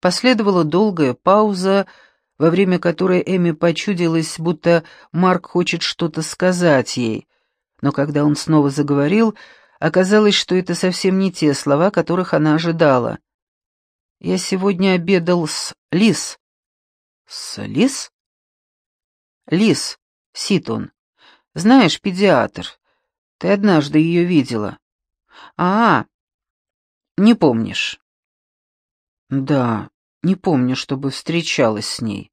Последовала долгая пауза, во время которой Эми почудилась, будто Марк хочет что-то сказать ей. Но когда он снова заговорил, оказалось, что это совсем не те слова, которых она ожидала. «Я сегодня обедал с Лис». «С Лис?» «Лис, Ситон. Знаешь, педиатр. Ты однажды ее видела». «А, не помнишь?» «Да, не помню, чтобы встречалась с ней.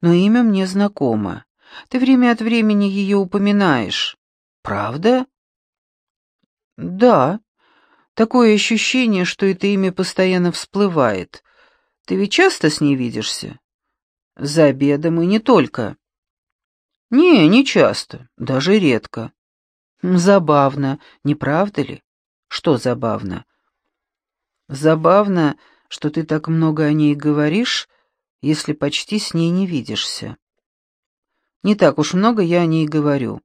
Но имя мне знакомо. Ты время от времени ее упоминаешь. Правда?» «Да. Такое ощущение, что это имя постоянно всплывает. Ты ведь часто с ней видишься?» «За обедом и не только». «Не, не часто, даже редко». «Забавно, не правда ли?» «Что забавно?» «Забавно, что ты так много о ней говоришь, если почти с ней не видишься. Не так уж много я о ней говорю.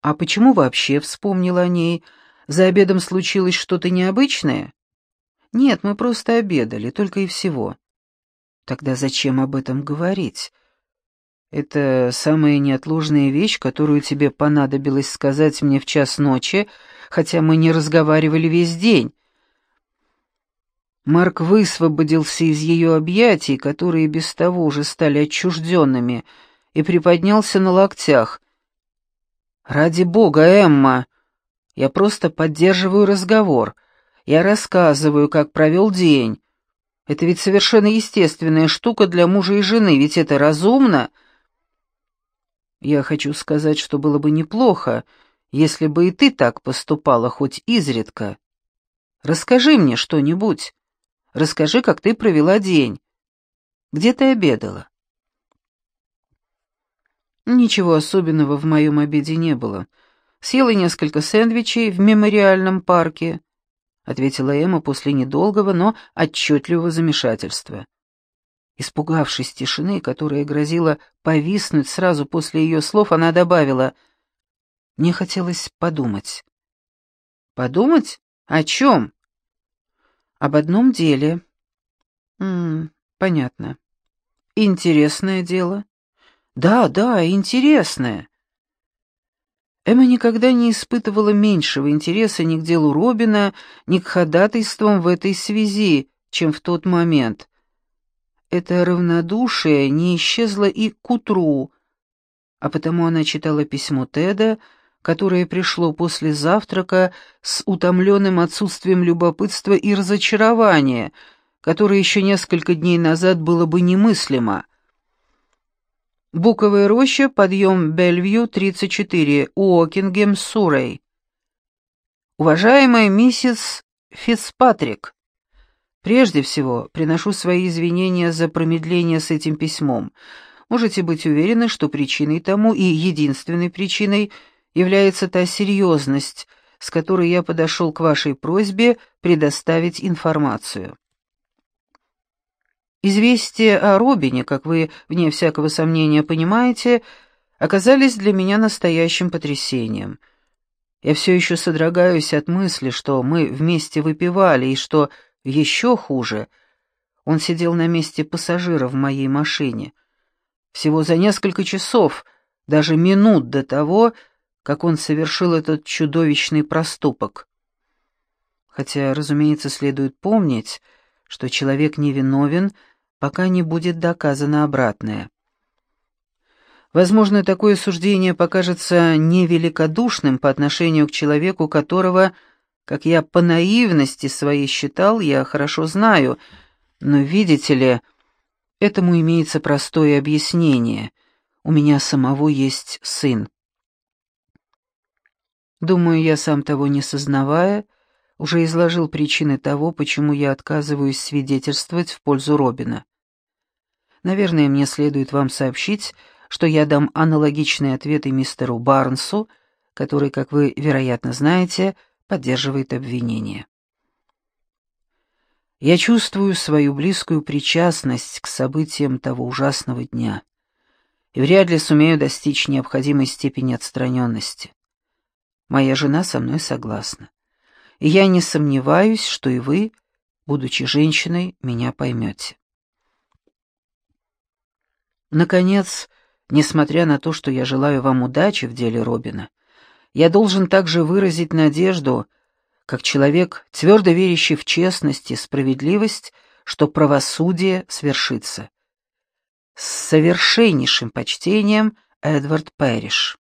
А почему вообще вспомнила о ней? За обедом случилось что-то необычное? Нет, мы просто обедали, только и всего. Тогда зачем об этом говорить? Это самая неотложная вещь, которую тебе понадобилось сказать мне в час ночи, хотя мы не разговаривали весь день. Марк высвободился из ее объятий, которые без того уже стали отчужденными, и приподнялся на локтях. «Ради бога, Эмма! Я просто поддерживаю разговор. Я рассказываю, как провел день. Это ведь совершенно естественная штука для мужа и жены, ведь это разумно!» «Я хочу сказать, что было бы неплохо, если бы и ты так поступала хоть изредка. Расскажи мне что-нибудь». Расскажи, как ты провела день. Где ты обедала?» Ничего особенного в моем обеде не было. Съела несколько сэндвичей в мемориальном парке, ответила Эмма после недолгого, но отчетливого замешательства. Испугавшись тишины, которая грозила повиснуть сразу после ее слов, она добавила, «Мне хотелось подумать». «Подумать? О чем?» Об одном деле. М понятно. Интересное дело. Да, да, интересное. Эмма никогда не испытывала меньшего интереса ни к делу Робина, ни к ходатайствам в этой связи, чем в тот момент. Это равнодушие не исчезло и к утру, а потому она читала письмо Теда, которое пришло после завтрака с утомленным отсутствием любопытства и разочарования, которое еще несколько дней назад было бы немыслимо. Буковая роща, подъем Бельвью, 34, Уокингем, Суррей. Уважаемая миссис Фицпатрик, прежде всего приношу свои извинения за промедление с этим письмом. Можете быть уверены, что причиной тому и единственной причиной – является та серьезность, с которой я подошел к вашей просьбе предоставить информацию. Известия о Робине, как вы, вне всякого сомнения, понимаете, оказались для меня настоящим потрясением. Я все еще содрогаюсь от мысли, что мы вместе выпивали, и что еще хуже, он сидел на месте пассажира в моей машине. Всего за несколько часов, даже минут до того, как он совершил этот чудовищный проступок. Хотя, разумеется, следует помнить, что человек невиновен, пока не будет доказано обратное. Возможно, такое суждение покажется невеликодушным по отношению к человеку, которого, как я по наивности своей считал, я хорошо знаю, но, видите ли, этому имеется простое объяснение. У меня самого есть сын. Думаю, я сам того не сознавая, уже изложил причины того, почему я отказываюсь свидетельствовать в пользу Робина. Наверное, мне следует вам сообщить, что я дам аналогичные ответы мистеру Барнсу, который, как вы, вероятно, знаете, поддерживает обвинение. Я чувствую свою близкую причастность к событиям того ужасного дня и вряд ли сумею достичь необходимой степени отстраненности. Моя жена со мной согласна. И я не сомневаюсь, что и вы Будучи женщиной, меня поймете. Наконец, несмотря на то, что я желаю вам удачи в деле Робина, я должен также выразить надежду, как человек, твердо верящий в честность и справедливость, что правосудие свершится. С совершеннейшим почтением Эдвард Пэриш.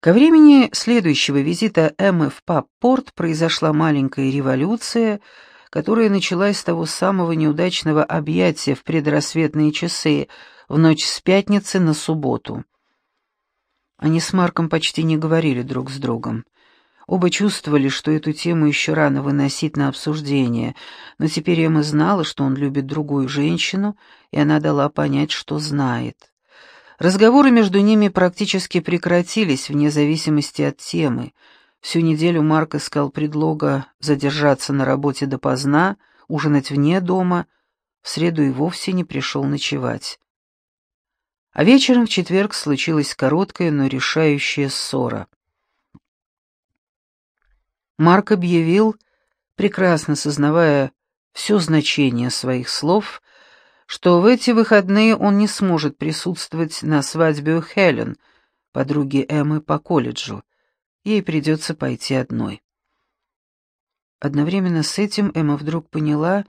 Ко времени следующего визита Эммы в Паппорт произошла маленькая революция, которая началась с того самого неудачного объятия в предрассветные часы в ночь с пятницы на субботу. Они с Марком почти не говорили друг с другом. Оба чувствовали, что эту тему еще рано выносить на обсуждение, но теперь Эмма знала, что он любит другую женщину, и она дала понять, что знает. Разговоры между ними практически прекратились вне зависимости от темы. Всю неделю Марк искал предлога задержаться на работе допоздна, ужинать вне дома, в среду и вовсе не пришел ночевать. А вечером в четверг случилась короткая, но решающая ссора. Марк объявил, прекрасно сознавая все значение своих слов, что в эти выходные он не сможет присутствовать на свадьбе у Хелен, подруги Эммы по колледжу. Ей придется пойти одной. Одновременно с этим Эмма вдруг поняла,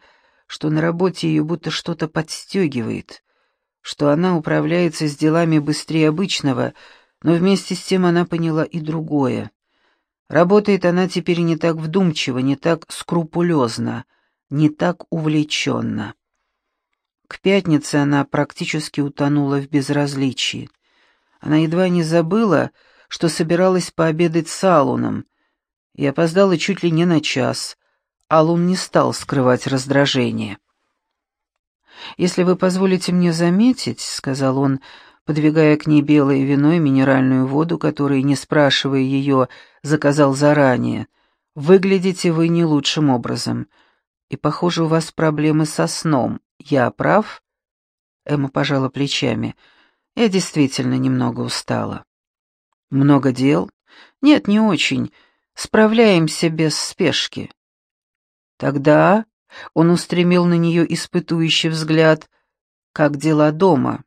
что на работе ее будто что-то подстегивает, что она управляется с делами быстрее обычного, но вместе с тем она поняла и другое. Работает она теперь не так вдумчиво, не так скрупулезно, не так увлеченно. К пятнице она практически утонула в безразличии. Она едва не забыла, что собиралась пообедать с Алуном, и опоздала чуть ли не на час. Алун не стал скрывать раздражение. «Если вы позволите мне заметить», — сказал он, подвигая к ней белое вино и минеральную воду, которые, не спрашивая ее, заказал заранее, — «выглядите вы не лучшим образом, и, похоже, у вас проблемы со сном. «Я прав?» Эмма пожала плечами. «Я действительно немного устала». «Много дел?» «Нет, не очень. Справляемся без спешки». «Тогда...» — он устремил на нее испытующий взгляд. «Как дела дома?»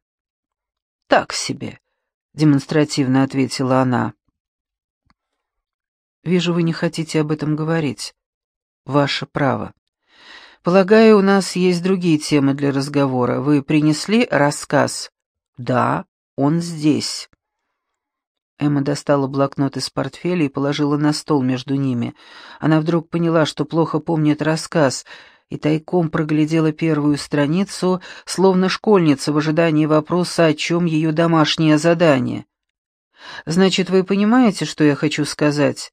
«Так себе», — демонстративно ответила она. «Вижу, вы не хотите об этом говорить. Ваше право». Полагаю, у нас есть другие темы для разговора. Вы принесли рассказ? Да, он здесь. Эмма достала блокнот из портфеля и положила на стол между ними. Она вдруг поняла, что плохо помнит рассказ, и тайком проглядела первую страницу, словно школьница в ожидании вопроса, о чем ее домашнее задание. «Значит, вы понимаете, что я хочу сказать?»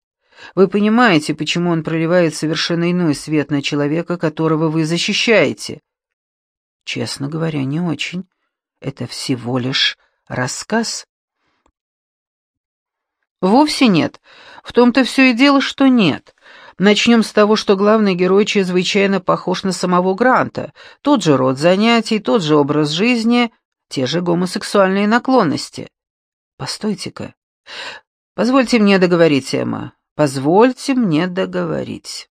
Вы понимаете, почему он проливает совершенно иной свет на человека, которого вы защищаете? Честно говоря, не очень. Это всего лишь рассказ. Вовсе нет. В том-то все и дело, что нет. Начнем с того, что главный герой чрезвычайно похож на самого Гранта. Тот же род занятий, тот же образ жизни, те же гомосексуальные наклонности. Постойте-ка. Позвольте мне договорить, Эмма. Позвольте мне договорить».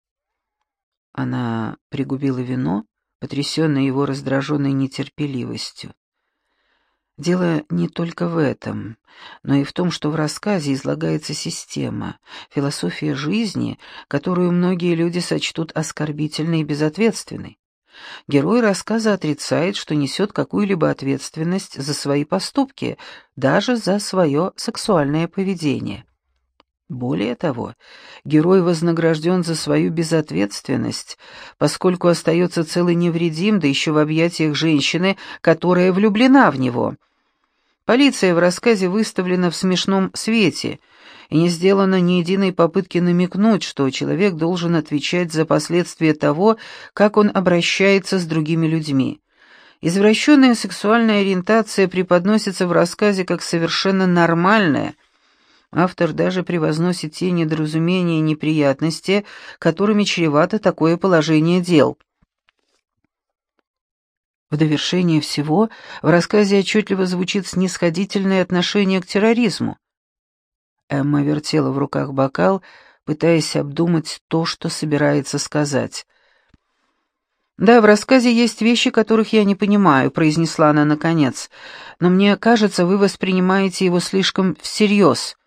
Она пригубила вино, потрясенная его раздраженной нетерпеливостью. Дело не только в этом, но и в том, что в рассказе излагается система, философия жизни, которую многие люди сочтут оскорбительной и безответственной. Герой рассказа отрицает, что несет какую-либо ответственность за свои поступки, даже за свое сексуальное поведение. Более того, герой вознагражден за свою безответственность, поскольку остается целый невредим, да еще в объятиях женщины, которая влюблена в него. Полиция в рассказе выставлена в смешном свете, и не сделано ни единой попытки намекнуть, что человек должен отвечать за последствия того, как он обращается с другими людьми. Извращенная сексуальная ориентация преподносится в рассказе как совершенно нормальная – Автор даже превозносит те недоразумения и неприятности, которыми чревато такое положение дел. В довершение всего в рассказе отчетливо звучит снисходительное отношение к терроризму. Эмма вертела в руках бокал, пытаясь обдумать то, что собирается сказать. «Да, в рассказе есть вещи, которых я не понимаю», — произнесла она наконец. «Но мне кажется, вы воспринимаете его слишком всерьез.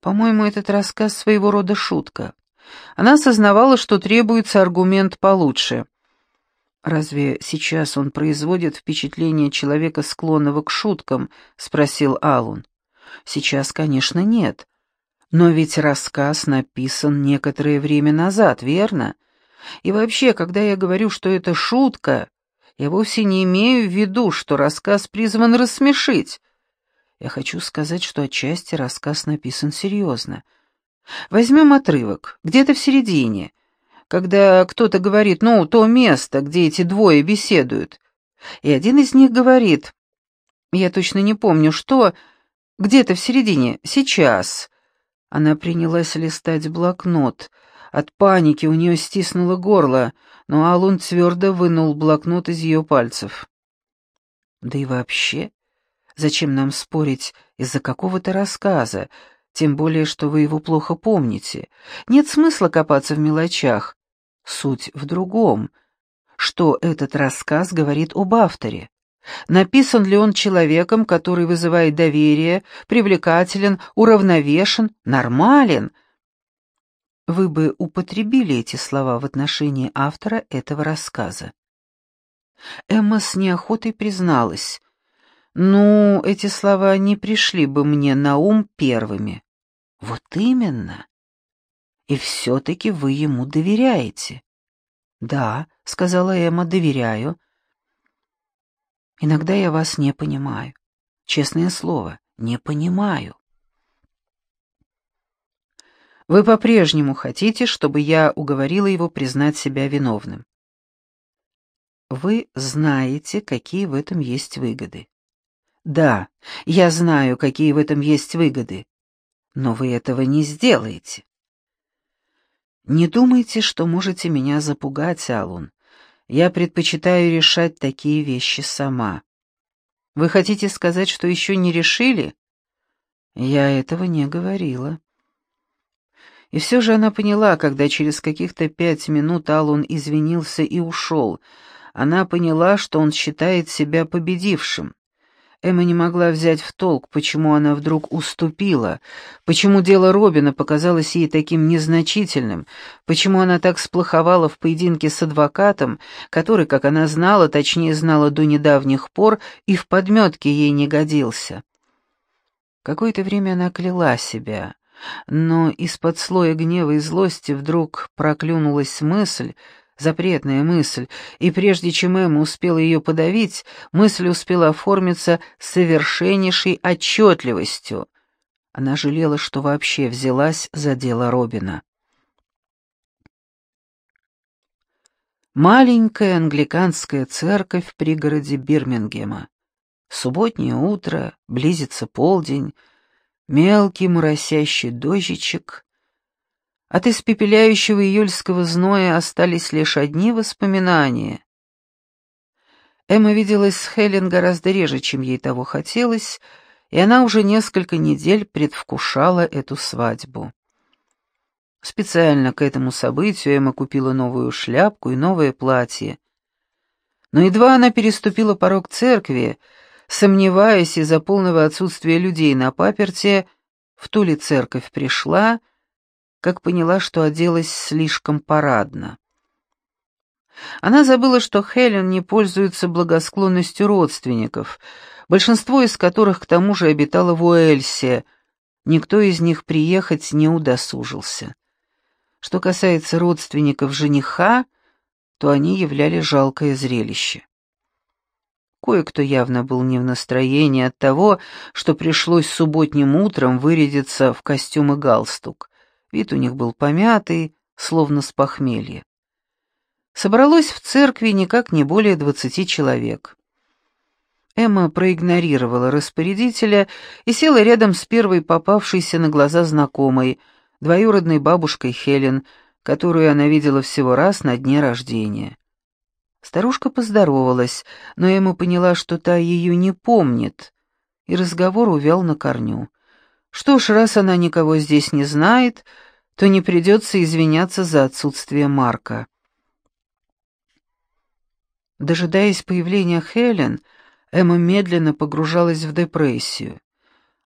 По-моему, этот рассказ своего рода шутка. Она осознавала, что требуется аргумент получше. «Разве сейчас он производит впечатление человека, склонного к шуткам?» — спросил Алун. «Сейчас, конечно, нет. Но ведь рассказ написан некоторое время назад, верно? И вообще, когда я говорю, что это шутка, я вовсе не имею в виду, что рассказ призван рассмешить. Я хочу сказать, что отчасти рассказ написан серьезно. Возьмем отрывок, где-то в середине, когда кто-то говорит, ну, то место, где эти двое беседуют. И один из них говорит, я точно не помню, что, где-то в середине, сейчас. Она принялась листать блокнот. От паники у нее стиснуло горло, но Алун твердо вынул блокнот из ее пальцев. Да и вообще, зачем нам спорить из-за какого-то рассказа, тем более, что вы его плохо помните. Нет смысла копаться в мелочах. Суть в другом. Что этот рассказ говорит об авторе? Написан ли он человеком, который вызывает доверие, привлекателен, уравновешен, нормален? Вы бы употребили эти слова в отношении автора этого рассказа. Эмма с неохотой призналась. «Ну, эти слова не пришли бы мне на ум первыми». Вот именно. И все-таки вы ему доверяете. Да, сказала Эмма, доверяю. Иногда я вас не понимаю. Честное слово, не понимаю. Вы по-прежнему хотите, чтобы я уговорила его признать себя виновным? Вы знаете, какие в этом есть выгоды. Да, я знаю, какие в этом есть выгоды но вы этого не сделаете. Не думайте, что можете меня запугать, Алун. Я предпочитаю решать такие вещи сама. Вы хотите сказать, что еще не решили? Я этого не говорила. И все же она поняла, когда через каких-то пять минут Алун извинился и ушел. Она поняла, что он считает себя победившим. Эмма не могла взять в толк, почему она вдруг уступила, почему дело Робина показалось ей таким незначительным, почему она так сплоховала в поединке с адвокатом, который, как она знала, точнее знала до недавних пор, и в подметке ей не годился. Какое-то время она кляла себя, но из-под слоя гнева и злости вдруг проклюнулась мысль, запретная мысль, и прежде чем Эмма успела ее подавить, мысль успела оформиться совершеннейшей отчетливостью. Она жалела, что вообще взялась за дело Робина. Маленькая англиканская церковь в пригороде Бирмингема. Субботнее утро, близится полдень, мелкий моросящий дождичек, от испепеляющего июльского зноя остались лишь одни воспоминания. Эмма виделась с Хелен гораздо реже, чем ей того хотелось, и она уже несколько недель предвкушала эту свадьбу. Специально к этому событию Эмма купила новую шляпку и новое платье. Но едва она переступила порог церкви, сомневаясь из-за полного отсутствия людей на паперте, в ту ли церковь пришла, как поняла, что оделась слишком парадно. Она забыла, что Хелен не пользуется благосклонностью родственников, большинство из которых к тому же обитало в Уэльсе, никто из них приехать не удосужился. Что касается родственников жениха, то они являли жалкое зрелище. Кое-кто явно был не в настроении от того, что пришлось субботним утром вырядиться в костюм и галстук. Вид у них был помятый, словно с похмелья. Собралось в церкви никак не более двадцати человек. Эмма проигнорировала распорядителя и села рядом с первой попавшейся на глаза знакомой, двоюродной бабушкой Хелен, которую она видела всего раз на дне рождения. Старушка поздоровалась, но Эмма поняла, что та ее не помнит, и разговор увял на корню. Что ж, раз она никого здесь не знает, то не придется извиняться за отсутствие Марка. Дожидаясь появления Хелен, Эмма медленно погружалась в депрессию.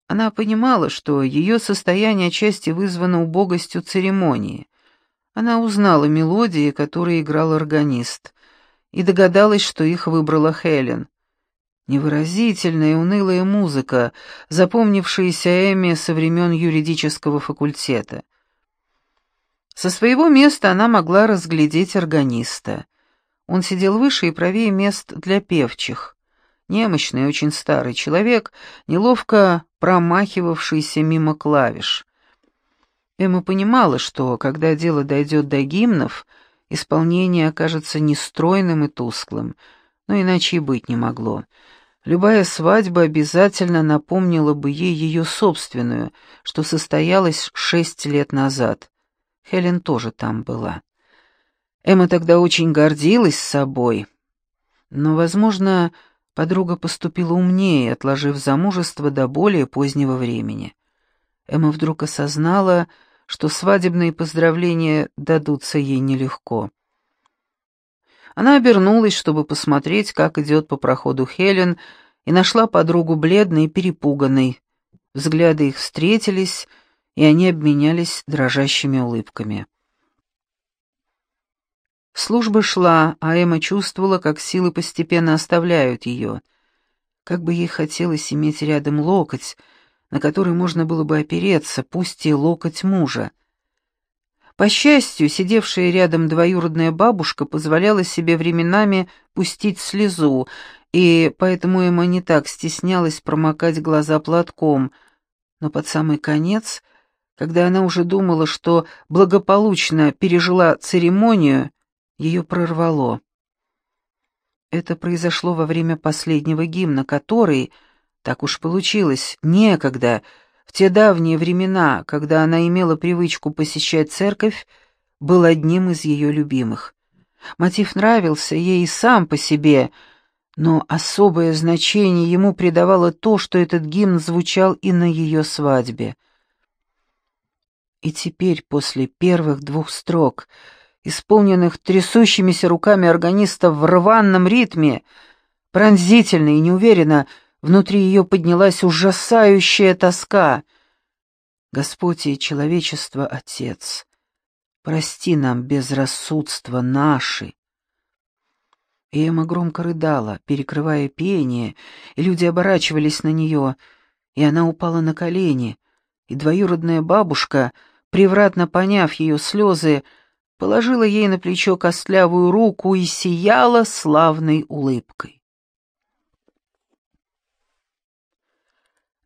Она понимала, что ее состояние отчасти вызвано убогостью церемонии. Она узнала мелодии, которые играл органист, и догадалась, что их выбрала Хелен. Невыразительная и унылая музыка, запомнившаяся Эмме со времен юридического факультета. Со своего места она могла разглядеть органиста. Он сидел выше и правее мест для певчих. Немощный, очень старый человек, неловко промахивавшийся мимо клавиш. Эмма понимала, что, когда дело дойдет до гимнов, исполнение окажется нестройным и тусклым, но иначе и быть не могло. Любая свадьба обязательно напомнила бы ей ее собственную, что состоялась шесть лет назад. Хелен тоже там была. Эмма тогда очень гордилась собой, но, возможно, Подруга поступила умнее, отложив замужество до более позднего времени. Эмма вдруг осознала, что свадебные поздравления дадутся ей нелегко. Она обернулась, чтобы посмотреть, как идет по проходу Хелен, и нашла подругу бледной и перепуганной. Взгляды их встретились, и они обменялись дрожащими улыбками. Служба шла, а Эмма чувствовала, как силы постепенно оставляют ее. Как бы ей хотелось иметь рядом локоть, на который можно было бы опереться, пусть и локоть мужа. По счастью, сидевшая рядом двоюродная бабушка позволяла себе временами пустить слезу, и поэтому Эмма не так стеснялась промокать глаза платком. Но под самый конец, когда она уже думала, что благополучно пережила церемонию, ее прорвало. Это произошло во время последнего гимна, который, так уж получилось, некогда, в те давние времена, когда она имела привычку посещать церковь, был одним из ее любимых. Мотив нравился ей и сам по себе, но особое значение ему придавало то, что этот гимн звучал и на ее свадьбе. И теперь, после первых двух строк — исполненных трясущимися руками органиста в рваном ритме, пронзительно и неуверенно, внутри ее поднялась ужасающая тоска. Господь и человечество, Отец, прости нам безрассудство наши. И Эмма громко рыдала, перекрывая пение, и люди оборачивались на нее, и она упала на колени, и двоюродная бабушка, превратно поняв ее слезы, положила ей на плечо костлявую руку и сияла славной улыбкой.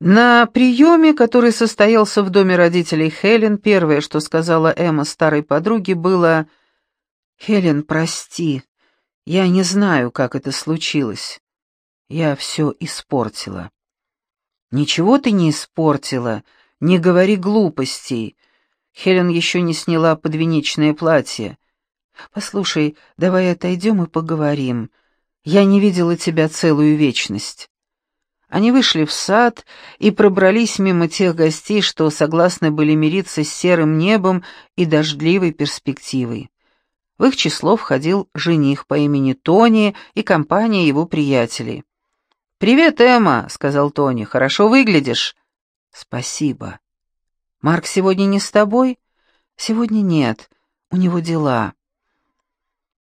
На приеме, который состоялся в доме родителей Хелен, первое, что сказала Эмма старой подруге, было «Хелен, прости, я не знаю, как это случилось. Я все испортила». «Ничего ты не испортила, не говори глупостей. Хелен еще не сняла подвенечное платье. «Послушай, давай отойдем и поговорим. Я не видела тебя целую вечность». Они вышли в сад и пробрались мимо тех гостей, что согласны были мириться с серым небом и дождливой перспективой. В их число входил жених по имени Тони и компания его приятелей. «Привет, Эмма», — сказал Тони, — «хорошо выглядишь». «Спасибо». «Марк сегодня не с тобой?» «Сегодня нет, у него дела».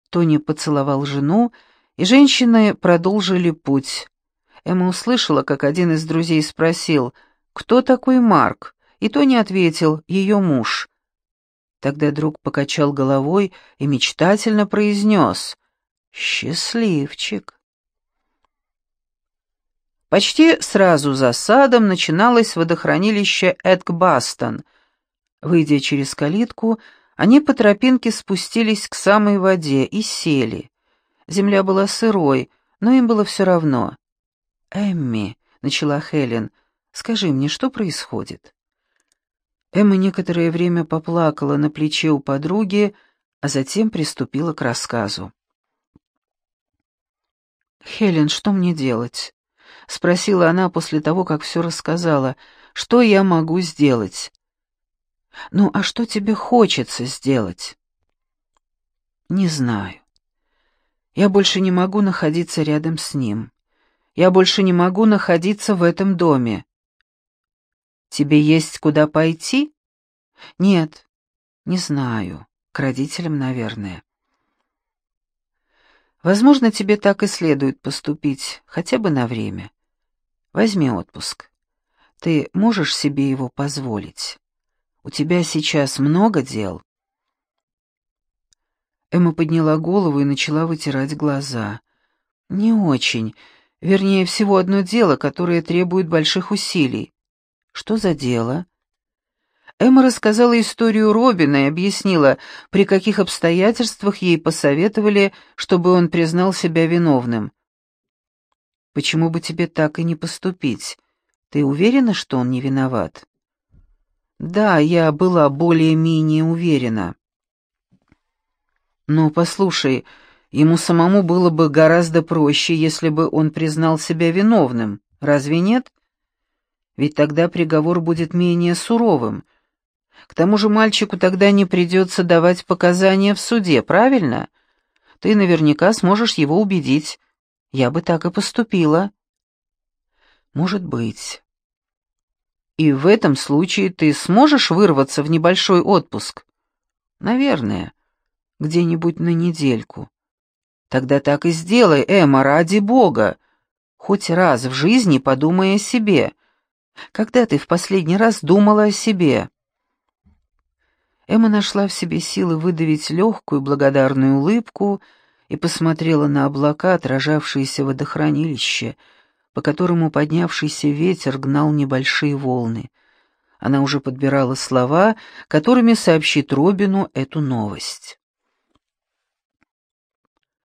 Тони поцеловал жену, и женщины продолжили путь. Эмма услышала, как один из друзей спросил, «Кто такой Марк?» И Тони ответил, «Ее муж». Тогда друг покачал головой и мечтательно произнес, «Счастливчик». Почти сразу за садом начиналось водохранилище Эдкбастон. Выйдя через калитку, они по тропинке спустились к самой воде и сели. Земля была сырой, но им было все равно. «Эмми», — начала Хелен, — «скажи мне, что происходит?» Эмма некоторое время поплакала на плече у подруги, а затем приступила к рассказу. «Хелен, что мне делать? — спросила она после того, как все рассказала. «Что я могу сделать?» Ну, а что тебе хочется сделать? Не знаю. Я больше не могу находиться рядом с ним. Я больше не могу находиться в этом доме. Тебе есть куда пойти? Нет, не знаю. К родителям, наверное. Возможно, тебе так и следует поступить, хотя бы на время. Возьми отпуск. Ты можешь себе его позволить? У тебя сейчас много дел?» Эмма подняла голову и начала вытирать глаза. «Не очень. Вернее, всего одно дело, которое требует больших усилий». «Что за дело?» Эмма рассказала историю Робина и объяснила, при каких обстоятельствах ей посоветовали, чтобы он признал себя виновным. «Почему бы тебе так и не поступить? Ты уверена, что он не виноват?» Да, я была более-менее уверена. Но послушай, ему самому было бы гораздо проще, если бы он признал себя виновным, разве нет? Ведь тогда приговор будет менее суровым. К тому же мальчику тогда не придется давать показания в суде, правильно? Ты наверняка сможешь его убедить. Я бы так и поступила. Может быть. И в этом случае ты сможешь вырваться в небольшой отпуск? Наверное, где-нибудь на недельку. Тогда так и сделай, Эмма, ради бога. Хоть раз в жизни подумай о себе. Когда ты в последний раз думала о себе? Эмма нашла в себе силы выдавить легкую благодарную улыбку и посмотрела на облака, отражавшиеся в водохранилище — по которому поднявшийся ветер гнал небольшие волны. Она уже подбирала слова, которыми сообщит Робину эту новость.